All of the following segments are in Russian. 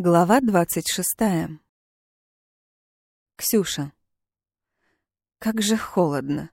Глава 26. Ксюша. Как же холодно.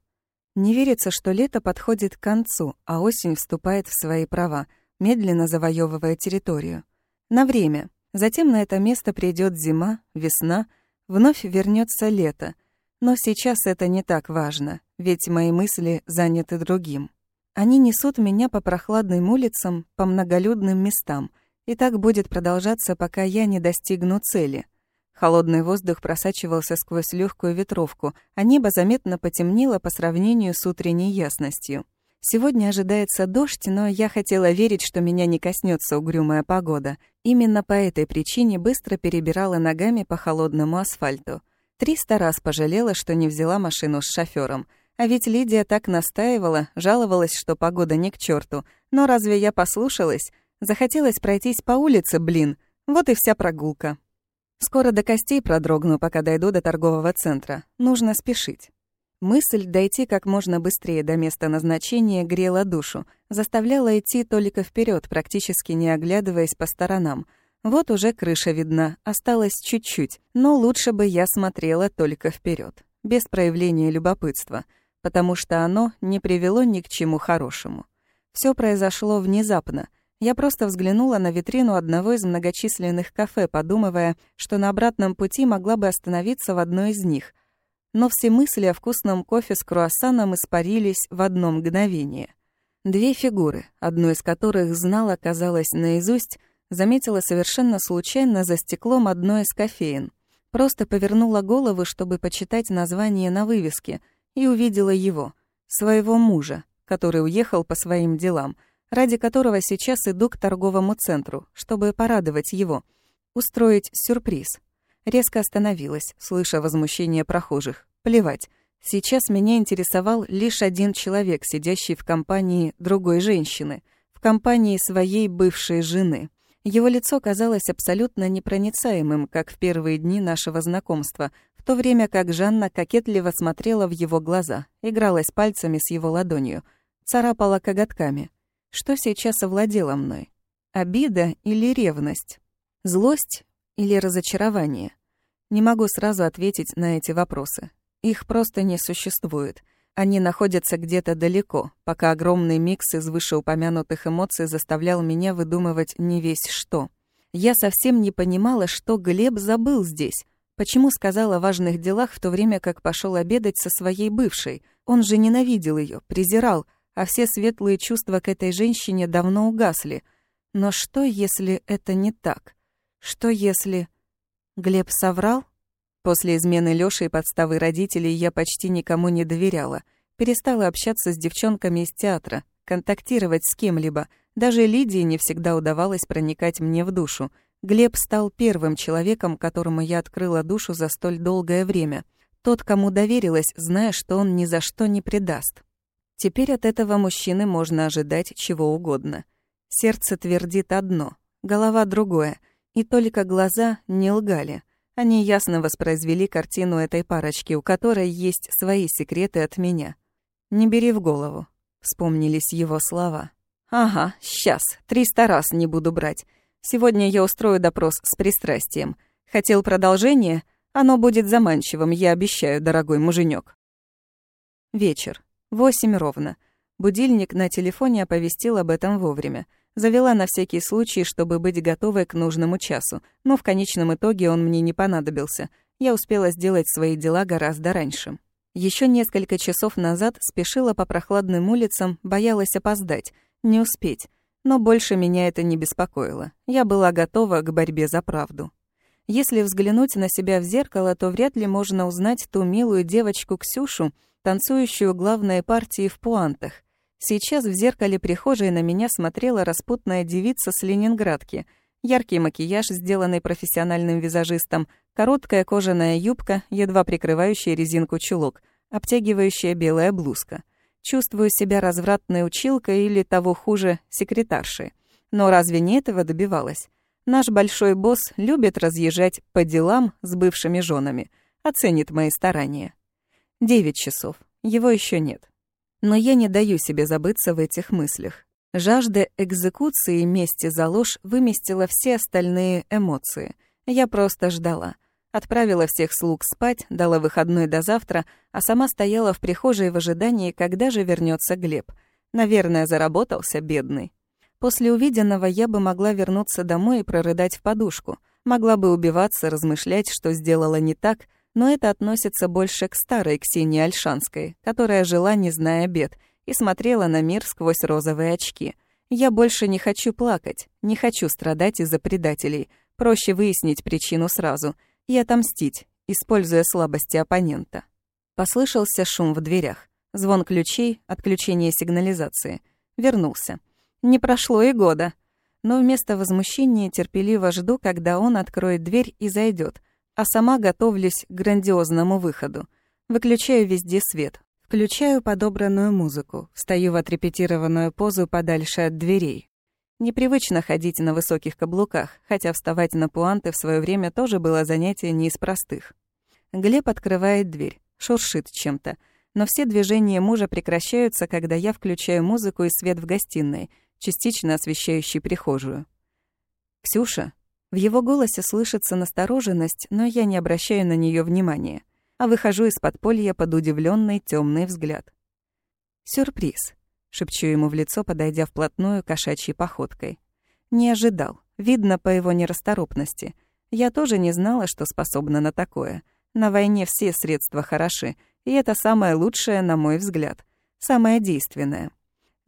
Не верится, что лето подходит к концу, а осень вступает в свои права, медленно завоевывая территорию. На время. Затем на это место придет зима, весна, вновь вернется лето. Но сейчас это не так важно, ведь мои мысли заняты другим. Они несут меня по прохладным улицам, по многолюдным местам — и так будет продолжаться, пока я не достигну цели. Холодный воздух просачивался сквозь легкую ветровку, а небо заметно потемнело по сравнению с утренней ясностью. Сегодня ожидается дождь, но я хотела верить, что меня не коснется угрюмая погода. Именно по этой причине быстро перебирала ногами по холодному асфальту. Триста раз пожалела, что не взяла машину с шофёром. А ведь Лидия так настаивала, жаловалась, что погода не к черту. Но разве я послушалась? Захотелось пройтись по улице, блин. Вот и вся прогулка. Скоро до костей продрогну, пока дойду до торгового центра. Нужно спешить. Мысль дойти как можно быстрее до места назначения грела душу, заставляла идти только вперед, практически не оглядываясь по сторонам. Вот уже крыша видна, осталось чуть-чуть, но лучше бы я смотрела только вперед, без проявления любопытства, потому что оно не привело ни к чему хорошему. Все произошло внезапно, я просто взглянула на витрину одного из многочисленных кафе, подумывая, что на обратном пути могла бы остановиться в одной из них. Но все мысли о вкусном кофе с круассаном испарились в одно мгновение. Две фигуры, одну из которых знала, казалось, наизусть, заметила совершенно случайно за стеклом одной из кофеин. Просто повернула голову, чтобы почитать название на вывеске, и увидела его, своего мужа, который уехал по своим делам — ради которого сейчас иду к торговому центру, чтобы порадовать его, устроить сюрприз. Резко остановилась, слыша возмущение прохожих. Плевать. Сейчас меня интересовал лишь один человек, сидящий в компании другой женщины, в компании своей бывшей жены. Его лицо казалось абсолютно непроницаемым, как в первые дни нашего знакомства, в то время как Жанна кокетливо смотрела в его глаза, игралась пальцами с его ладонью, царапала коготками. Что сейчас овладело мной? Обида или ревность? Злость или разочарование? Не могу сразу ответить на эти вопросы. Их просто не существует. Они находятся где-то далеко, пока огромный микс из вышеупомянутых эмоций заставлял меня выдумывать не весь что. Я совсем не понимала, что Глеб забыл здесь. Почему сказал о важных делах в то время, как пошел обедать со своей бывшей? Он же ненавидел ее, презирал, а все светлые чувства к этой женщине давно угасли. Но что, если это не так? Что, если... Глеб соврал? После измены Лёши и подставы родителей я почти никому не доверяла. Перестала общаться с девчонками из театра, контактировать с кем-либо. Даже Лидии не всегда удавалось проникать мне в душу. Глеб стал первым человеком, которому я открыла душу за столь долгое время. Тот, кому доверилась, зная, что он ни за что не предаст. Теперь от этого мужчины можно ожидать чего угодно. Сердце твердит одно, голова другое, и только глаза не лгали. Они ясно воспроизвели картину этой парочки, у которой есть свои секреты от меня. «Не бери в голову», — вспомнились его слова. «Ага, сейчас, триста раз не буду брать. Сегодня я устрою допрос с пристрастием. Хотел продолжение? Оно будет заманчивым, я обещаю, дорогой муженек. Вечер. Восемь ровно. Будильник на телефоне оповестил об этом вовремя. Завела на всякий случай, чтобы быть готовой к нужному часу, но в конечном итоге он мне не понадобился. Я успела сделать свои дела гораздо раньше. Еще несколько часов назад спешила по прохладным улицам, боялась опоздать, не успеть. Но больше меня это не беспокоило. Я была готова к борьбе за правду. Если взглянуть на себя в зеркало, то вряд ли можно узнать ту милую девочку Ксюшу, танцующую главные партии в пуантах. Сейчас в зеркале прихожей на меня смотрела распутная девица с Ленинградки. Яркий макияж, сделанный профессиональным визажистом, короткая кожаная юбка, едва прикрывающая резинку чулок, обтягивающая белая блузка. Чувствую себя развратной училкой или, того хуже, секретаршей. Но разве не этого добивалась? Наш большой босс любит разъезжать по делам с бывшими женами, оценит мои старания. Девять часов. Его еще нет. Но я не даю себе забыться в этих мыслях. Жажда экзекуции и мести за ложь выместила все остальные эмоции. Я просто ждала. Отправила всех слуг спать, дала выходной до завтра, а сама стояла в прихожей в ожидании, когда же вернется Глеб. Наверное, заработался, бедный. После увиденного я бы могла вернуться домой и прорыдать в подушку. Могла бы убиваться, размышлять, что сделала не так, но это относится больше к старой Ксении Альшанской, которая жила, не зная бед, и смотрела на мир сквозь розовые очки. Я больше не хочу плакать, не хочу страдать из-за предателей. Проще выяснить причину сразу и отомстить, используя слабости оппонента. Послышался шум в дверях. Звон ключей, отключение сигнализации. Вернулся. Не прошло и года. Но вместо возмущения терпеливо жду, когда он откроет дверь и зайдет, а сама готовлюсь к грандиозному выходу. Выключаю везде свет, включаю подобранную музыку, встаю в отрепетированную позу подальше от дверей. Непривычно ходить на высоких каблуках, хотя вставать на пуанты в свое время тоже было занятие не из простых. Глеб открывает дверь, шуршит чем-то, но все движения мужа прекращаются, когда я включаю музыку и свет в гостиной — частично освещающий прихожую. «Ксюша?» В его голосе слышится настороженность, но я не обращаю на нее внимания, а выхожу из подполья под удивленный темный взгляд. «Сюрприз», — шепчу ему в лицо, подойдя вплотную кошачьей походкой. Не ожидал, видно по его нерасторопности. Я тоже не знала, что способна на такое. На войне все средства хороши, и это самое лучшее, на мой взгляд. Самое действенное.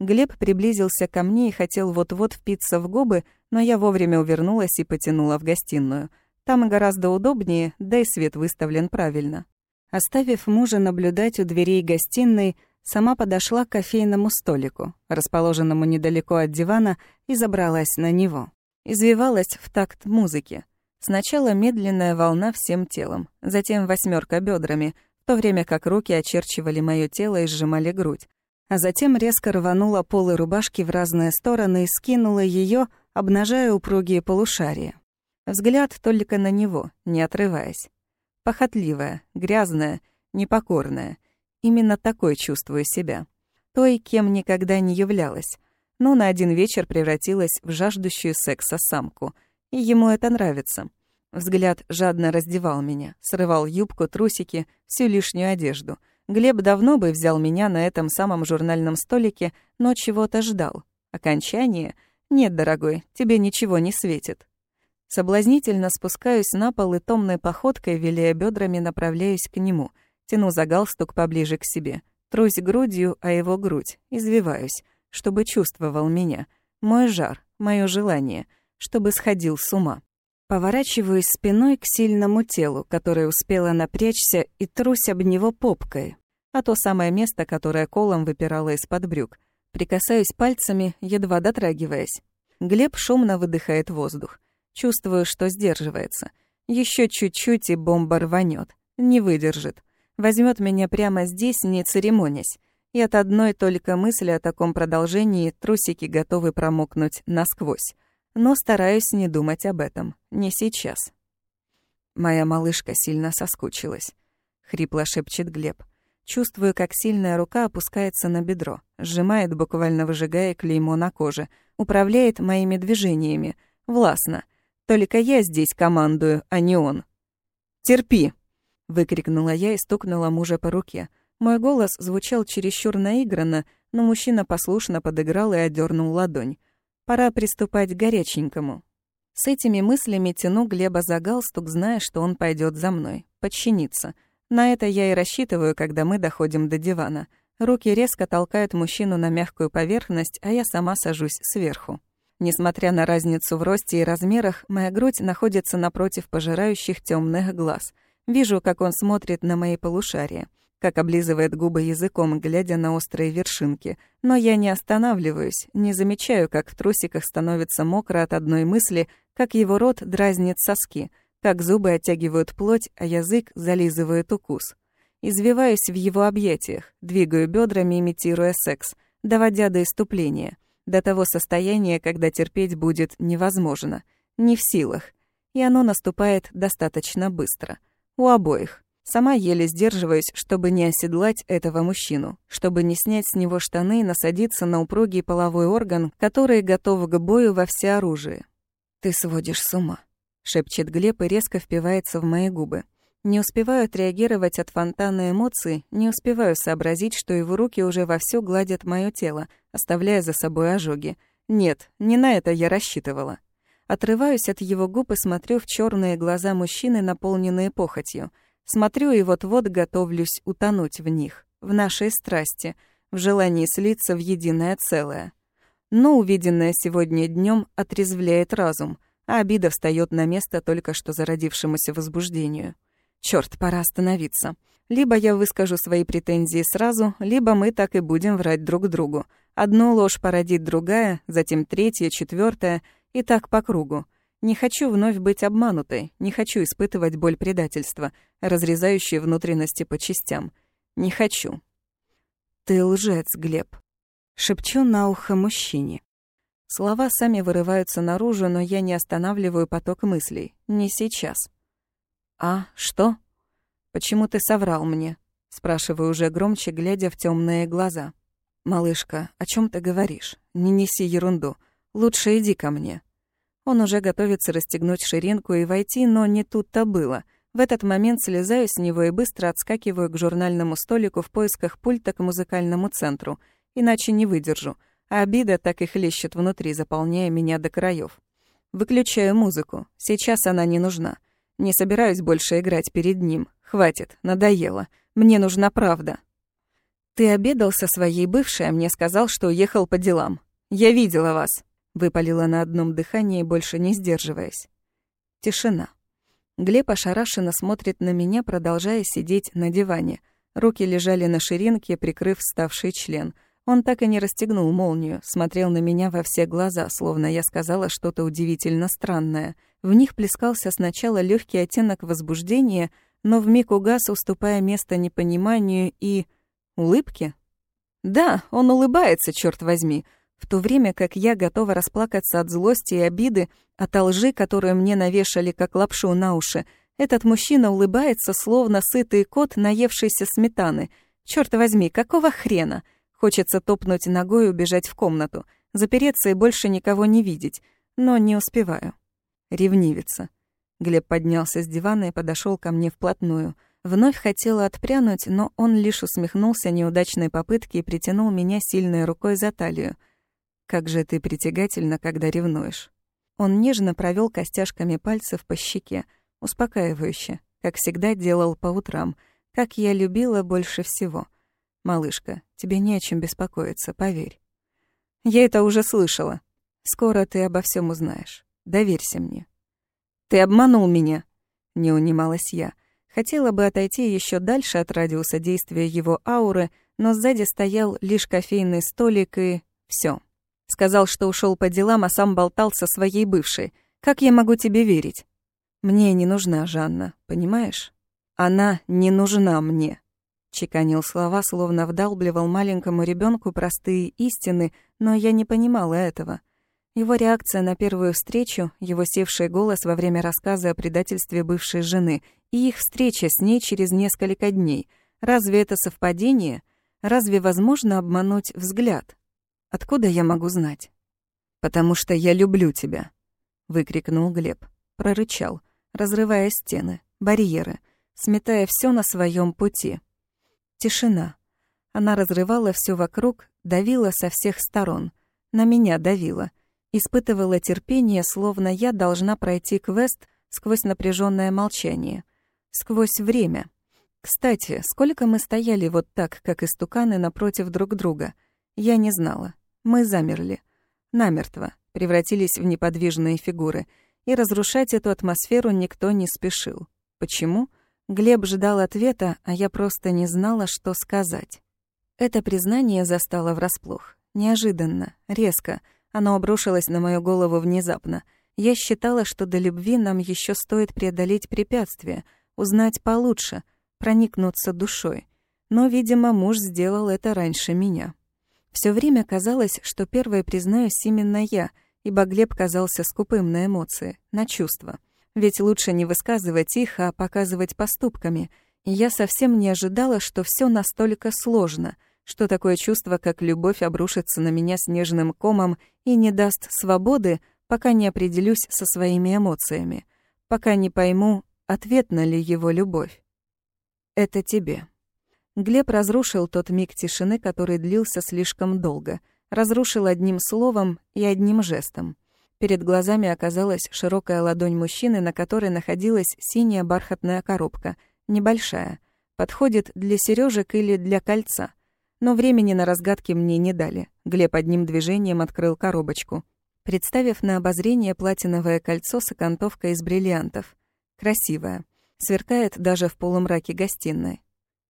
Глеб приблизился ко мне и хотел вот-вот впиться в губы, но я вовремя увернулась и потянула в гостиную. Там гораздо удобнее, да и свет выставлен правильно. Оставив мужа наблюдать у дверей гостиной, сама подошла к кофейному столику, расположенному недалеко от дивана, и забралась на него. Извивалась в такт музыки. Сначала медленная волна всем телом, затем восьмерка бедрами, в то время как руки очерчивали мое тело и сжимали грудь а затем резко рванула полы рубашки в разные стороны и скинула ее, обнажая упругие полушария. Взгляд только на него, не отрываясь. Похотливая, грязная, непокорная. Именно такой чувствую себя. Той, кем никогда не являлась, но на один вечер превратилась в жаждущую секса самку. И ему это нравится. Взгляд жадно раздевал меня, срывал юбку, трусики, всю лишнюю одежду — Глеб давно бы взял меня на этом самом журнальном столике, но чего-то ждал. Окончание? Нет, дорогой, тебе ничего не светит. Соблазнительно спускаюсь на пол и томной походкой, виляя бедрами, направляюсь к нему. Тяну за галстук поближе к себе. Трусь грудью, а его грудь. Извиваюсь, чтобы чувствовал меня. Мой жар, мое желание, чтобы сходил с ума. Поворачиваюсь спиной к сильному телу, которое успело напрячься, и трусь об него попкой. А то самое место, которое колом выпирало из-под брюк. Прикасаюсь пальцами, едва дотрагиваясь. Глеб шумно выдыхает воздух. Чувствую, что сдерживается. Еще чуть-чуть, и бомба рванет. Не выдержит. Возьмет меня прямо здесь, не церемонясь. И от одной только мысли о таком продолжении трусики готовы промокнуть насквозь но стараюсь не думать об этом. Не сейчас. Моя малышка сильно соскучилась. Хрипло шепчет Глеб. Чувствую, как сильная рука опускается на бедро, сжимает, буквально выжигая клеймо на коже, управляет моими движениями. Властно. Только я здесь командую, а не он. «Терпи!» — выкрикнула я и стукнула мужа по руке. Мой голос звучал чересчур наигранно, но мужчина послушно подыграл и одернул ладонь. Пора приступать к горяченькому. С этими мыслями тяну Глеба за галстук, зная, что он пойдет за мной, подчиниться. На это я и рассчитываю, когда мы доходим до дивана. Руки резко толкают мужчину на мягкую поверхность, а я сама сажусь сверху. Несмотря на разницу в росте и размерах, моя грудь находится напротив пожирающих темных глаз. Вижу, как он смотрит на мои полушария как облизывает губы языком, глядя на острые вершинки. Но я не останавливаюсь, не замечаю, как в трусиках становится мокро от одной мысли, как его рот дразнит соски, как зубы оттягивают плоть, а язык зализывает укус. Извиваюсь в его объятиях, двигаю бедрами, имитируя секс, доводя до иступления, до того состояния, когда терпеть будет невозможно, не в силах. И оно наступает достаточно быстро. У обоих. Сама еле сдерживаюсь, чтобы не оседлать этого мужчину, чтобы не снять с него штаны и насадиться на упругий половой орган, который готов к бою во всеоружии. «Ты сводишь с ума», — шепчет Глеб и резко впивается в мои губы. Не успеваю отреагировать от фонтана эмоций, не успеваю сообразить, что его руки уже вовсю гладят мое тело, оставляя за собой ожоги. Нет, не на это я рассчитывала. Отрываюсь от его губ и смотрю в черные глаза мужчины, наполненные похотью — Смотрю и вот-вот готовлюсь утонуть в них, в нашей страсти, в желании слиться в единое целое. Но увиденное сегодня днем отрезвляет разум, а обида встает на место только что зародившемуся возбуждению. Черт, пора остановиться. Либо я выскажу свои претензии сразу, либо мы так и будем врать друг другу. Одну ложь породит другая, затем третья, четвертая, и так по кругу. Не хочу вновь быть обманутой, не хочу испытывать боль предательства, разрезающей внутренности по частям. Не хочу. «Ты лжец, Глеб», — шепчу на ухо мужчине. Слова сами вырываются наружу, но я не останавливаю поток мыслей. Не сейчас. «А, что? Почему ты соврал мне?» — спрашиваю уже громче, глядя в темные глаза. «Малышка, о чем ты говоришь? Не неси ерунду. Лучше иди ко мне». Он уже готовится расстегнуть ширинку и войти, но не тут-то было. В этот момент слезаю с него и быстро отскакиваю к журнальному столику в поисках пульта к музыкальному центру. Иначе не выдержу. А обида так и хлещет внутри, заполняя меня до краев. Выключаю музыку. Сейчас она не нужна. Не собираюсь больше играть перед ним. Хватит, надоело. Мне нужна правда. Ты обедал со своей бывшей, а мне сказал, что уехал по делам. Я видела вас. Выпалила на одном дыхании, больше не сдерживаясь. Тишина. Глеб ошарашенно смотрит на меня, продолжая сидеть на диване. Руки лежали на ширинке, прикрыв вставший член. Он так и не расстегнул молнию, смотрел на меня во все глаза, словно я сказала что-то удивительно странное. В них плескался сначала легкий оттенок возбуждения, но вмиг угас, уступая место непониманию и... улыбке? Да, он улыбается, черт возьми, в то время как я готова расплакаться от злости и обиды, от лжи, которую мне навешали как лапшу на уши, этот мужчина улыбается, словно сытый кот, наевшийся сметаны. Черт возьми, какого хрена? Хочется топнуть ногой и убежать в комнату, запереться и больше никого не видеть, но не успеваю. Ревнивица. Глеб поднялся с дивана и подошел ко мне вплотную. Вновь хотела отпрянуть, но он лишь усмехнулся неудачной попытке и притянул меня сильной рукой за талию — как же ты притягательна, когда ревнуешь. Он нежно провел костяшками пальцев по щеке, успокаивающе, как всегда делал по утрам, как я любила больше всего. Малышка, тебе не о чем беспокоиться, поверь. Я это уже слышала. Скоро ты обо всем узнаешь. Доверься мне. Ты обманул меня, не унималась я. Хотела бы отойти еще дальше от радиуса действия его ауры, но сзади стоял лишь кофейный столик и все. Сказал, что ушел по делам, а сам болтал со своей бывшей. Как я могу тебе верить? Мне не нужна Жанна, понимаешь? Она не нужна мне. Чеканил слова, словно вдалбливал маленькому ребенку простые истины, но я не понимала этого. Его реакция на первую встречу, его севший голос во время рассказа о предательстве бывшей жены и их встреча с ней через несколько дней. Разве это совпадение? Разве возможно обмануть взгляд? Откуда я могу знать? Потому что я люблю тебя, выкрикнул Глеб, прорычал, разрывая стены, барьеры, сметая все на своем пути. Тишина. Она разрывала все вокруг, давила со всех сторон. На меня давила. Испытывала терпение, словно я должна пройти квест сквозь напряженное молчание. Сквозь время. Кстати, сколько мы стояли вот так, как истуканы, напротив друг друга, я не знала. Мы замерли. Намертво. Превратились в неподвижные фигуры. И разрушать эту атмосферу никто не спешил. Почему? Глеб ждал ответа, а я просто не знала, что сказать. Это признание застало врасплох. Неожиданно, резко. Оно обрушилось на мою голову внезапно. Я считала, что до любви нам еще стоит преодолеть препятствия, узнать получше, проникнуться душой. Но, видимо, муж сделал это раньше меня. Все время казалось, что первой признаюсь именно я, ибо Глеб казался скупым на эмоции, на чувства. Ведь лучше не высказывать их, а показывать поступками. я совсем не ожидала, что все настолько сложно, что такое чувство, как любовь, обрушится на меня снежным комом и не даст свободы, пока не определюсь со своими эмоциями, пока не пойму, ответна ли его любовь. Это тебе. Глеб разрушил тот миг тишины, который длился слишком долго. Разрушил одним словом и одним жестом. Перед глазами оказалась широкая ладонь мужчины, на которой находилась синяя бархатная коробка, небольшая. Подходит для сережек или для кольца. Но времени на разгадки мне не дали. Глеб одним движением открыл коробочку, представив на обозрение платиновое кольцо с окантовкой из бриллиантов. Красивое. Сверкает даже в полумраке гостиной.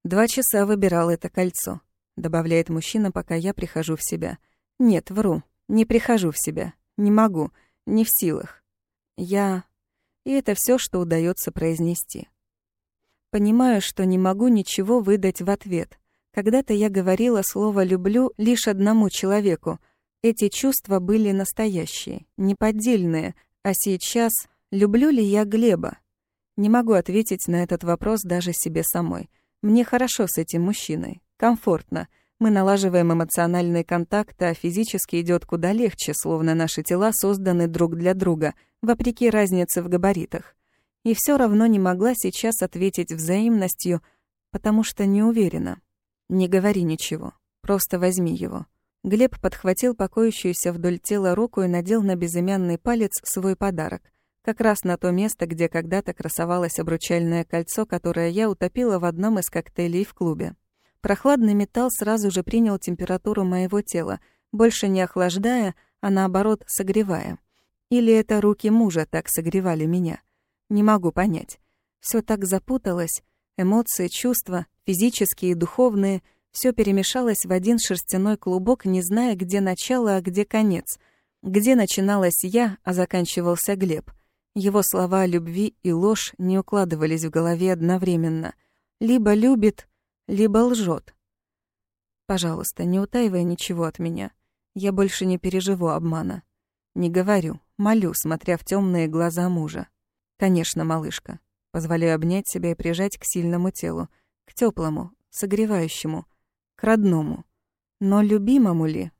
Два часа выбирал это кольцо, добавляет мужчина, пока я прихожу в себя. Нет, вру, не прихожу в себя. Не могу, не в силах. Я... И это все, что удается произнести. Понимаю, что не могу ничего выдать в ответ. Когда-то я говорила слово «люблю» лишь одному человеку. Эти чувства были настоящие, неподдельные. А сейчас люблю ли я Глеба? Не могу ответить на этот вопрос даже себе самой. Мне хорошо с этим мужчиной, комфортно. Мы налаживаем эмоциональные контакты, а физически идет куда легче, словно наши тела созданы друг для друга, вопреки разнице в габаритах. И все равно не могла сейчас ответить взаимностью, потому что не уверена. Не говори ничего, просто возьми его. Глеб подхватил покоящуюся вдоль тела руку и надел на безымянный палец свой подарок. Как раз на то место, где когда-то красовалось обручальное кольцо, которое я утопила в одном из коктейлей в клубе. Прохладный металл сразу же принял температуру моего тела, больше не охлаждая, а наоборот согревая. Или это руки мужа так согревали меня? Не могу понять. Все так запуталось. Эмоции, чувства, физические и духовные, все перемешалось в один шерстяной клубок, не зная, где начало, а где конец. Где начиналась я, а заканчивался Глеб. Его слова о любви и ложь не укладывались в голове одновременно. Либо любит, либо лжет. Пожалуйста, не утаивай ничего от меня. Я больше не переживу обмана. Не говорю, молю, смотря в темные глаза мужа. Конечно, малышка. Позволяю обнять себя и прижать к сильному телу, к теплому, согревающему, к родному. Но любимому ли?